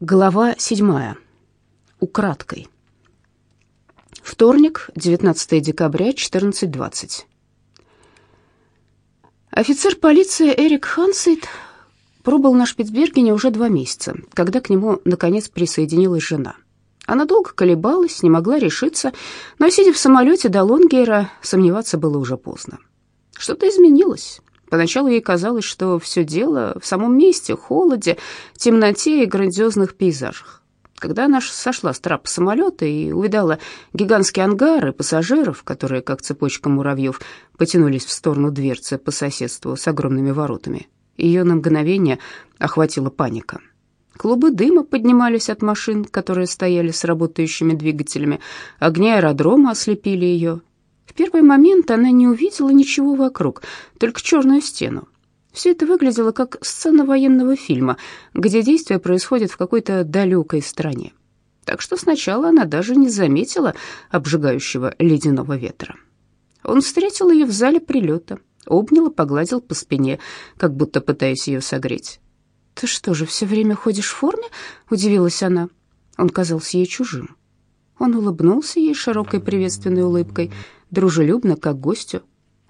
Глава седьмая. Украдкой. Вторник, 19 декабря, 14.20. Офицер полиции Эрик Хансейд пробыл на Шпицбергене уже два месяца, когда к нему, наконец, присоединилась жена. Она долго колебалась, не могла решиться, но, сидя в самолете до Лонгейра, сомневаться было уже поздно. Что-то изменилось. Поначалу ей казалось, что все дело в самом месте, холоде, темноте и грандиозных пейзажах. Когда она сошла с трапа самолета и увидала гигантские ангары пассажиров, которые, как цепочка муравьев, потянулись в сторону дверцы по соседству с огромными воротами, ее на мгновение охватила паника. Клубы дыма поднимались от машин, которые стояли с работающими двигателями. Огни аэродрома ослепили ее, первый момент она не увидела ничего вокруг, только черную стену. Все это выглядело как сцена военного фильма, где действие происходит в какой-то далекой стране. Так что сначала она даже не заметила обжигающего ледяного ветра. Он встретил ее в зале прилета, обнял и погладил по спине, как будто пытаясь ее согреть. «Ты что же, все время ходишь в форме?» — удивилась она. Он казался ей чужим. Он улыбнулся ей широкой приветственной улыбкой — дружелюбно, как гостю.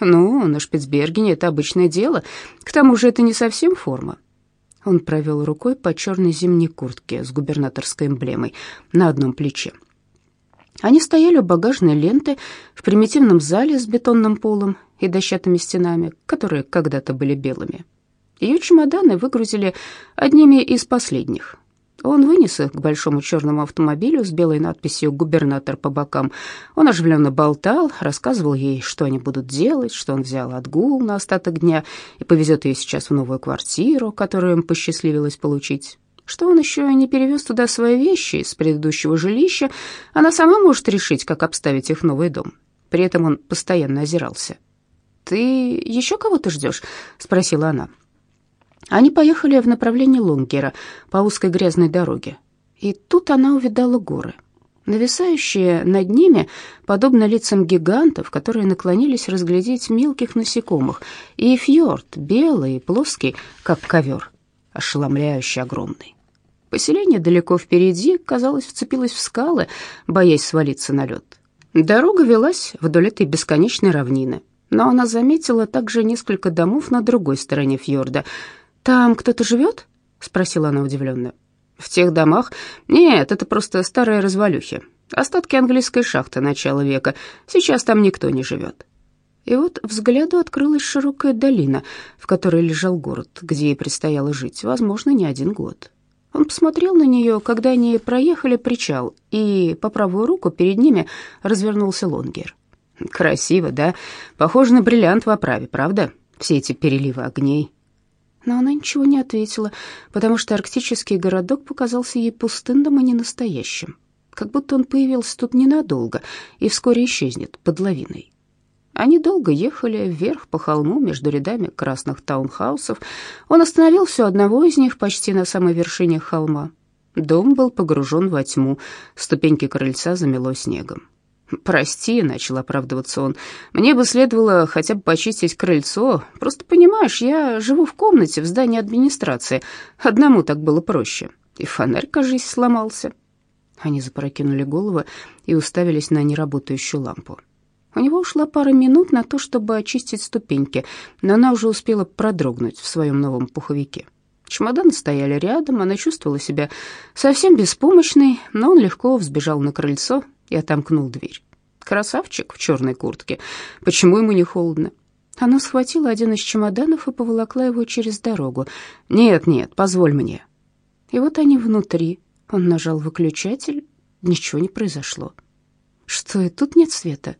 «Ну, на Шпицбергене это обычное дело. К тому же это не совсем форма». Он провел рукой по черной зимней куртке с губернаторской эмблемой на одном плече. Они стояли у багажной ленты в примитивном зале с бетонным полом и дощатыми стенами, которые когда-то были белыми. Ее чемоданы выгрузили одними из последних. Он вынес их к большому черному автомобилю с белой надписью «Губернатор» по бокам. Он оживленно болтал, рассказывал ей, что они будут делать, что он взял отгул на остаток дня и повезет ее сейчас в новую квартиру, которую им посчастливилось получить. Что он еще не перевез туда свои вещи из предыдущего жилища, она сама может решить, как обставить их новый дом. При этом он постоянно озирался. «Ты еще кого-то ждешь?» — спросила она. Они поехали в направлении Лунгера по узкой грязной дороге. И тут она увидала горы, нависающие над ними, подобно лицам гигантов, которые наклонились разглядеть мелких насекомых, и фьорд, белый и плоский, как ковер, ошеломляющий огромный. Поселение далеко впереди, казалось, вцепилось в скалы, боясь свалиться на лед. Дорога велась вдоль этой бесконечной равнины, но она заметила также несколько домов на другой стороне фьорда — «Там кто-то живет?» — спросила она удивленно. «В тех домах? Нет, это просто старые развалюхи. Остатки английской шахты начала века. Сейчас там никто не живет». И вот взгляду открылась широкая долина, в которой лежал город, где ей предстояло жить, возможно, не один год. Он посмотрел на нее, когда они проехали причал, и по правую руку перед ними развернулся Лонгер. «Красиво, да? Похоже на бриллиант в оправе, правда? Все эти переливы огней, но она ничего не ответила, потому что арктический городок показался ей пустынным и ненастоящим, как будто он появился тут ненадолго и вскоре исчезнет под лавиной. Они долго ехали вверх по холму между рядами красных таунхаусов. Он остановился у одного из них почти на самой вершине холма. Дом был погружен во тьму, ступеньки крыльца замело снегом. «Прости», — начал оправдываться он, — «мне бы следовало хотя бы почистить крыльцо. Просто, понимаешь, я живу в комнате в здании администрации. Одному так было проще. И фонарь, кажись, сломался». Они запрокинули головы и уставились на неработающую лампу. У него ушла пара минут на то, чтобы очистить ступеньки, но она уже успела продрогнуть в своем новом пуховике. Чемоданы стояли рядом, она чувствовала себя совсем беспомощной, но он легко взбежал на крыльцо и отомкнул дверь. Красавчик в черной куртке. Почему ему не холодно? Она схватила один из чемоданов и поволокла его через дорогу. «Нет, нет, позволь мне». И вот они внутри. Он нажал выключатель. Ничего не произошло. Что, и тут нет света?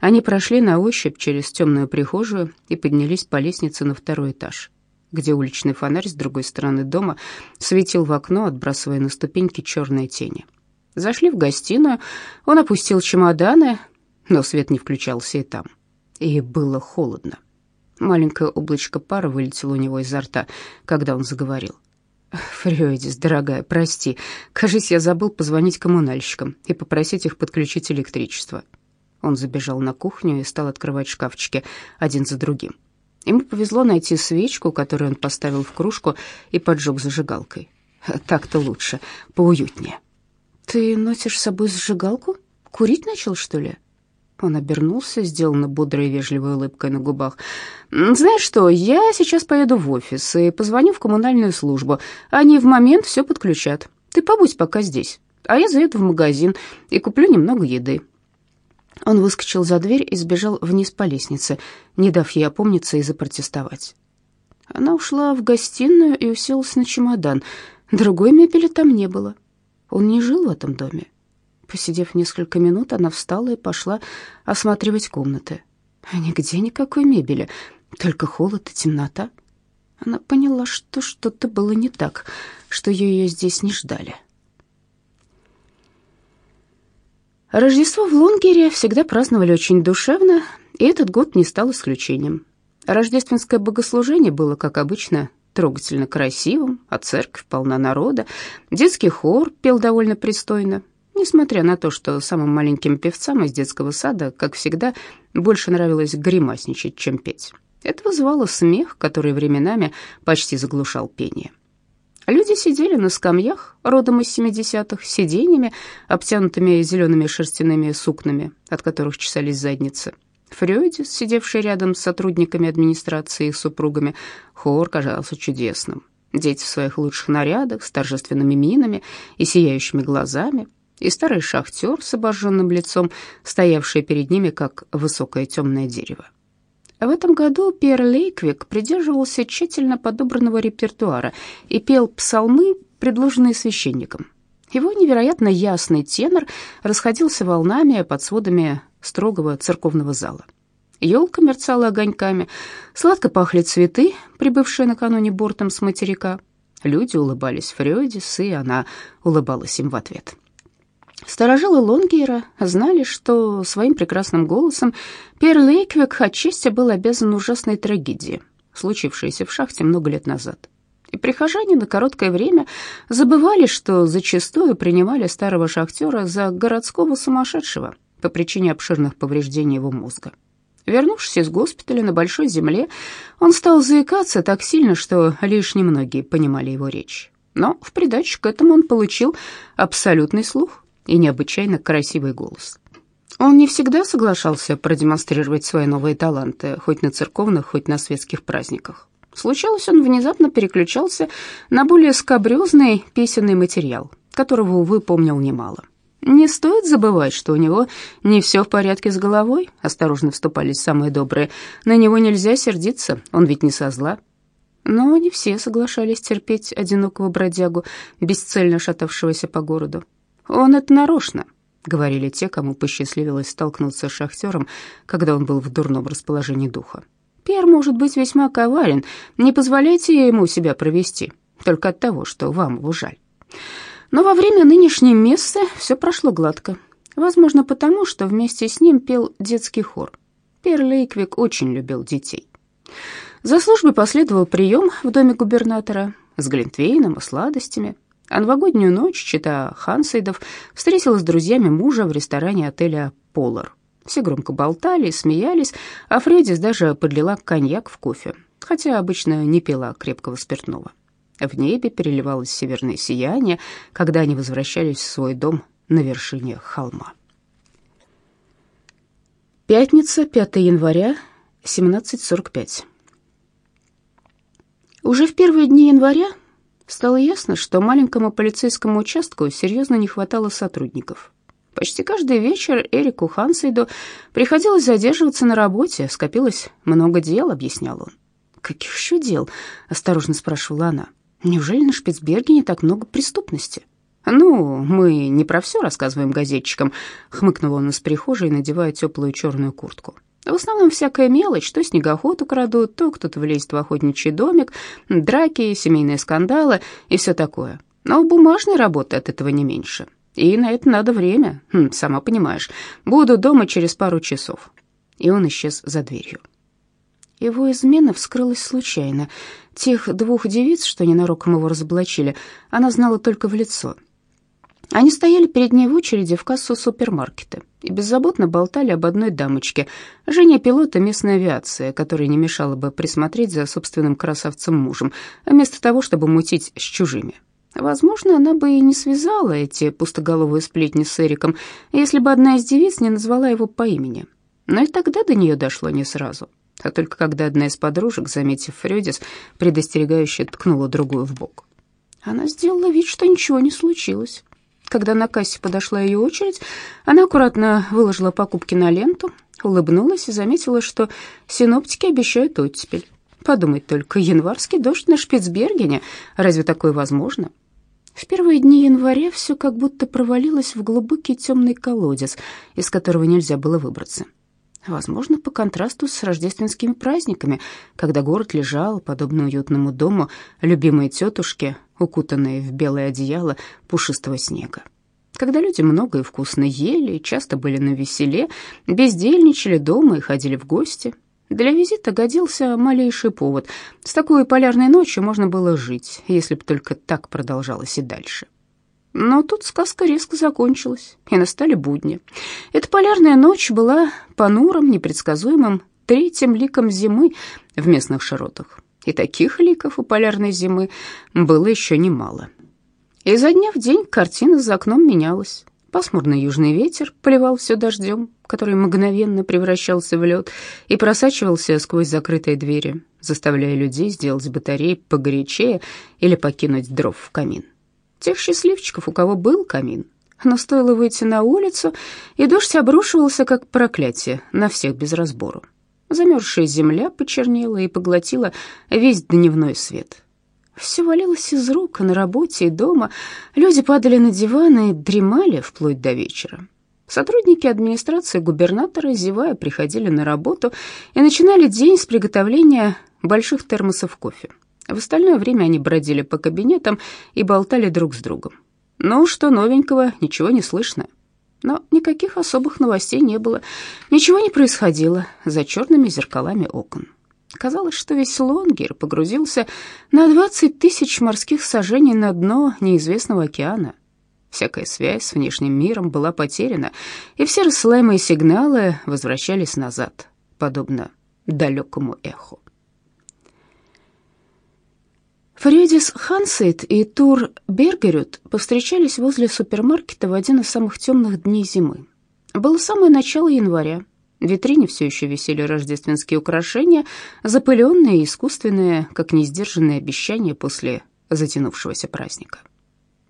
Они прошли на ощупь через темную прихожую и поднялись по лестнице на второй этаж, где уличный фонарь с другой стороны дома светил в окно, отбрасывая на ступеньки черные тени. Зашли в гостиную, он опустил чемоданы, но свет не включался и там. И было холодно. Маленькое облачко пара вылетело у него изо рта, когда он заговорил. «Фрёдис, дорогая, прости. Кажется, я забыл позвонить коммунальщикам и попросить их подключить электричество». Он забежал на кухню и стал открывать шкафчики один за другим. Ему повезло найти свечку, которую он поставил в кружку и поджег зажигалкой. Так-то лучше, поуютнее. Ты носишь с собой зажигалку? Курить начал, что ли? Он обернулся, сделанно бодрой и вежливой улыбкой на губах. «Знаешь что, я сейчас поеду в офис и позвоню в коммунальную службу. Они в момент все подключат. Ты побудь пока здесь, а я заеду в магазин и куплю немного еды». Он выскочил за дверь и сбежал вниз по лестнице, не дав ей опомниться и запротестовать. Она ушла в гостиную и уселась на чемодан. Другой мебели там не было. Он не жил в этом доме. Посидев несколько минут, она встала и пошла осматривать комнаты. Нигде никакой мебели, только холод и темнота. Она поняла, что что-то было не так, что ее здесь не ждали. Рождество в Лонгере всегда праздновали очень душевно, и этот год не стал исключением. Рождественское богослужение было, как обычно, трогательно красивым, а церковь полна народа. Детский хор пел довольно пристойно, несмотря на то, что самым маленьким певцам из детского сада, как всегда, больше нравилось гримасничать, чем петь. Это вызывало смех, который временами почти заглушал пение. Люди сидели на скамьях, родом из 70-х, сиденьями, обтянутыми зелеными шерстяными сукнами, от которых чесались задницы. Фрёдис, сидевший рядом с сотрудниками администрации и супругами, хор казался чудесным. Дети в своих лучших нарядах, с торжественными минами и сияющими глазами, и старый шахтер с обожженным лицом, стоявший перед ними, как высокое темное дерево. В этом году Пьер Лейквик придерживался тщательно подобранного репертуара и пел псалмы, предложенные священником. Его невероятно ясный тенор расходился волнами под сводами строгого церковного зала. Елка мерцала огоньками, сладко пахли цветы, прибывшие накануне бортом с материка. Люди улыбались Фрёдис, и она улыбалась им в ответ. Старожилы Лонгейра знали, что своим прекрасным голосом Пер Лейквик отчасти был обязан ужасной трагедии, случившейся в шахте много лет назад. И прихожане на короткое время забывали, что зачастую принимали старого шахтера за городского сумасшедшего по причине обширных повреждений его мозга. Вернувшись из госпиталя на Большой Земле, он стал заикаться так сильно, что лишь немногие понимали его речь. Но в придачу к этому он получил абсолютный слух и необычайно красивый голос. Он не всегда соглашался продемонстрировать свои новые таланты, хоть на церковных, хоть на светских праздниках. Случалось, он внезапно переключался на более скабрезный песенный материал, которого, увы, помнил немало. Не стоит забывать, что у него не все в порядке с головой, осторожно вступались самые добрые. На него нельзя сердиться, он ведь не со зла. Но не все соглашались терпеть одинокого бродягу, бесцельно шатавшегося по городу. «Он это нарочно», — говорили те, кому посчастливилось столкнуться с шахтером, когда он был в дурном расположении духа. «Пер может быть весьма коварен, не позволяйте ему себя провести, только от того, что вам его жаль». Но во время нынешней мессы все прошло гладко. Возможно, потому, что вместе с ним пел детский хор. Пер Лейквик очень любил детей. За службой последовал прием в доме губернатора с глинтвейном и сладостями. А новогоднюю ночь чита Хансейдов встретилась с друзьями мужа в ресторане отеля «Полар». Все громко болтали, смеялись, а Фреддис даже подлила коньяк в кофе, хотя обычно не пила крепкого спиртного. В небе переливалось северное сияние, когда они возвращались в свой дом на вершине холма. Пятница, 5 января, 17.45. Уже в первые дни января Стало ясно, что маленькому полицейскому участку серьезно не хватало сотрудников. Почти каждый вечер Эрику Хансейду приходилось задерживаться на работе, скопилось много дел, объяснял он. «Каких еще дел?» — осторожно спрашивала она. «Неужели на Шпицбергене так много преступности?» «Ну, мы не про все рассказываем газетчикам», — хмыкнул он из прихожей, надевая теплую черную куртку. В основном всякая мелочь, то снегоход украдут, то кто-то влезет в охотничий домик, драки, семейные скандалы и все такое. Но бумажной работы от этого не меньше. И на это надо время, хм, сама понимаешь. Буду дома через пару часов. И он исчез за дверью. Его измена вскрылась случайно. Тех двух девиц, что ненароком его разоблачили, она знала только в лицо — они стояли перед ней в очереди в кассу супермаркета и беззаботно болтали об одной дамочке, жене пилота местной авиации, которой не мешало бы присмотреть за собственным красавцем мужем, вместо того, чтобы мутить с чужими. Возможно, она бы и не связала эти пустоголовые сплетни с Эриком, если бы одна из девиц не назвала его по имени. Но и тогда до нее дошло не сразу, а только когда одна из подружек, заметив Фрёдис, предостерегающе ткнула другую в бок. Она сделала вид, что ничего не случилось. Когда на кассе подошла ее очередь, она аккуратно выложила покупки на ленту, улыбнулась и заметила, что синоптики обещают оттепель. Подумать только, январский дождь на Шпицбергене, разве такое возможно? В первые дни января все как будто провалилось в глубокий темный колодец, из которого нельзя было выбраться. Возможно, по контрасту с рождественскими праздниками, когда город лежал, подобно уютному дому, любимой тетушке, укутанные в белое одеяло пушистого снега. Когда люди много и вкусно ели, часто были на веселе, бездельничали дома и ходили в гости. Для визита годился малейший повод. С такой полярной ночью можно было жить, если бы только так продолжалось и дальше. Но тут сказка резко закончилась, и настали будни. Эта полярная ночь была понурым, непредсказуемым третьим ликом зимы в местных широтах. И таких ликов у полярной зимы было еще немало. Изо дня в день картина за окном менялась. Пасмурный южный ветер поливал все дождем, который мгновенно превращался в лед и просачивался сквозь закрытые двери, заставляя людей сделать батареи погорячее или покинуть дров в камин. Тех счастливчиков, у кого был камин, но стоило выйти на улицу, и дождь обрушивался, как проклятие, на всех без разбору. Замерзшая земля почернела и поглотила весь дневной свет. Все валилось из рук, на работе и дома. Люди падали на диваны и дремали вплоть до вечера. Сотрудники администрации губернатора, зевая, приходили на работу и начинали день с приготовления больших термосов кофе. В остальное время они бродили по кабинетам и болтали друг с другом. Ну, что новенького, ничего не слышно. Но никаких особых новостей не было, ничего не происходило за черными зеркалами окон. Казалось, что весь Лонгер погрузился на 20 тысяч морских сажений на дно неизвестного океана. Всякая связь с внешним миром была потеряна, и все рассылаемые сигналы возвращались назад, подобно далекому эху. Фредис Хансейт и Тур Бергерют повстречались возле супермаркета в один из самых темных дней зимы. Было самое начало января. В витрине все еще висели рождественские украшения, запыленные и искусственные, как несдержанные обещания после затянувшегося праздника.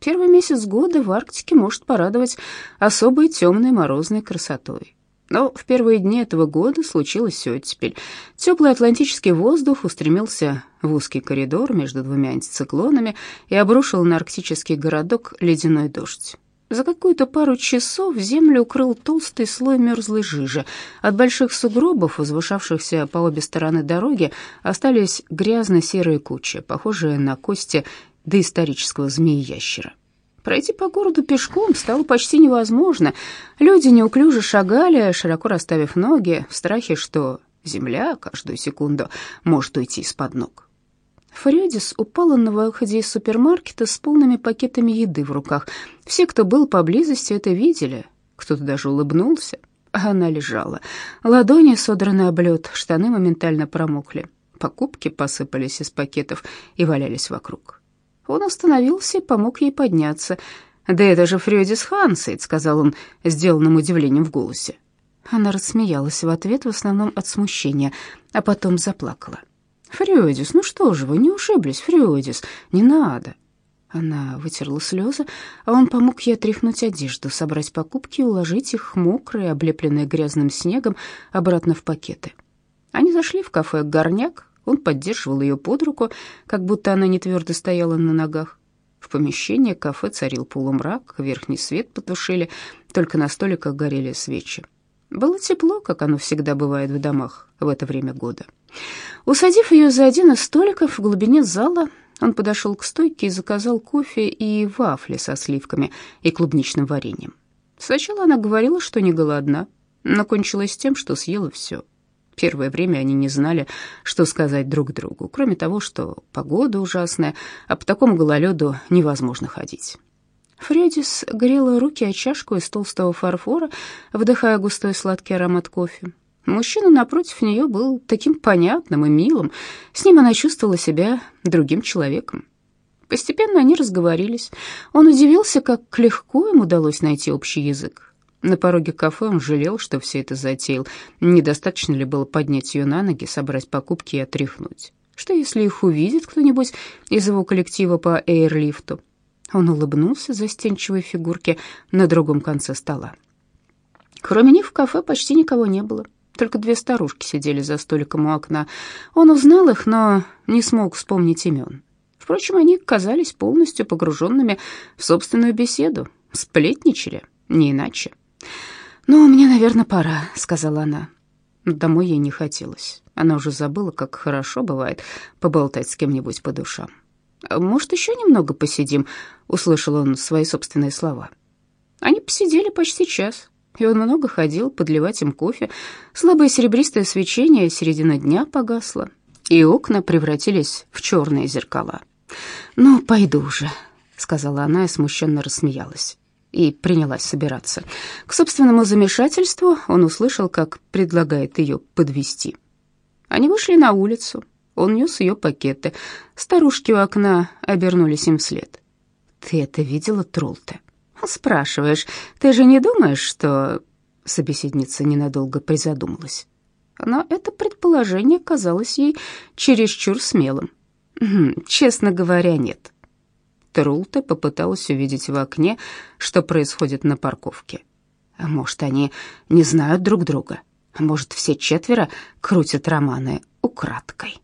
Первый месяц года в Арктике может порадовать особой темной морозной красотой. Но в первые дни этого года случилось все теперь. Теплый атлантический воздух устремился в узкий коридор между двумя антициклонами и обрушил на арктический городок ледяной дождь. За какую-то пару часов землю укрыл толстый слой мерзлой жижи. От больших сугробов, возвышавшихся по обе стороны дороги, остались грязно-серые кучи, похожие на кости доисторического змеи-ящера. Пройти по городу пешком стало почти невозможно. Люди неуклюже шагали, широко расставив ноги, в страхе, что земля каждую секунду может уйти из-под ног. Фредис упала на выходе из супермаркета с полными пакетами еды в руках. Все, кто был поблизости, это видели. Кто-то даже улыбнулся. А она лежала. Ладони содраны об лед, штаны моментально промокли. Покупки посыпались из пакетов и валялись вокруг. Он остановился и помог ей подняться. «Да это же Фрёдис Хансейд», — сказал он, сделанным удивлением в голосе. Она рассмеялась в ответ, в основном от смущения, а потом заплакала. «Фрёдис, ну что же вы, не ушиблись, Фрёдис, не надо». Она вытерла слезы, а он помог ей отряхнуть одежду, собрать покупки и уложить их, мокрые, облепленные грязным снегом, обратно в пакеты. Они зашли в кафе «Горняк», он поддерживал ее под руку, как будто она не твердо стояла на ногах. В помещении кафе царил полумрак, верхний свет потушили, только на столиках горели свечи. Было тепло, как оно всегда бывает в домах в это время года. Усадив ее за один из столиков в глубине зала, он подошел к стойке и заказал кофе и вафли со сливками и клубничным вареньем. Сначала она говорила, что не голодна, но кончилось тем, что съела все. Первое время они не знали, что сказать друг другу, кроме того, что погода ужасная, а по такому гололеду невозможно ходить. Фредис грела руки о чашку из толстого фарфора, вдыхая густой сладкий аромат кофе. Мужчина напротив нее был таким понятным и милым, с ним она чувствовала себя другим человеком. Постепенно они разговорились. Он удивился, как легко им удалось найти общий язык. На пороге кафе он жалел, что все это затеял. Недостаточно ли было поднять ее на ноги, собрать покупки и отряхнуть? Что, если их увидит кто-нибудь из его коллектива по эйрлифту? Он улыбнулся застенчивой фигурке на другом конце стола. Кроме них в кафе почти никого не было. Только две старушки сидели за столиком у окна. Он узнал их, но не смог вспомнить имен. Впрочем, они казались полностью погруженными в собственную беседу, сплетничали, не иначе. «Ну, мне, наверное, пора», — сказала она. Домой ей не хотелось. Она уже забыла, как хорошо бывает поболтать с кем-нибудь по душам. «Может, еще немного посидим?» — услышал он свои собственные слова. Они посидели почти час, и он много ходил подливать им кофе. Слабое серебристое свечение середина дня погасло, и окна превратились в черные зеркала. «Ну, пойду уже», — сказала она и смущенно рассмеялась. И принялась собираться. К собственному замешательству он услышал, как предлагает ее подвести. Они вышли на улицу. Он нес ее пакеты. Старушки у окна обернулись им вслед. «Ты это видела, Тролте?» «Спрашиваешь, ты же не думаешь, что...» Собеседница ненадолго призадумалась. Но это предположение казалось ей чересчур смелым. Честно говоря, нет. Трулта попыталась увидеть в окне, что происходит на парковке. А может, они не знают друг друга? А может, все четверо крутят романы украдкой?